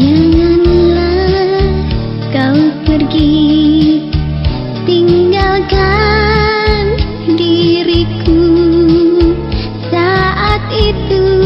Janganlah kau pergi. Tinggalkan diriku saat itu.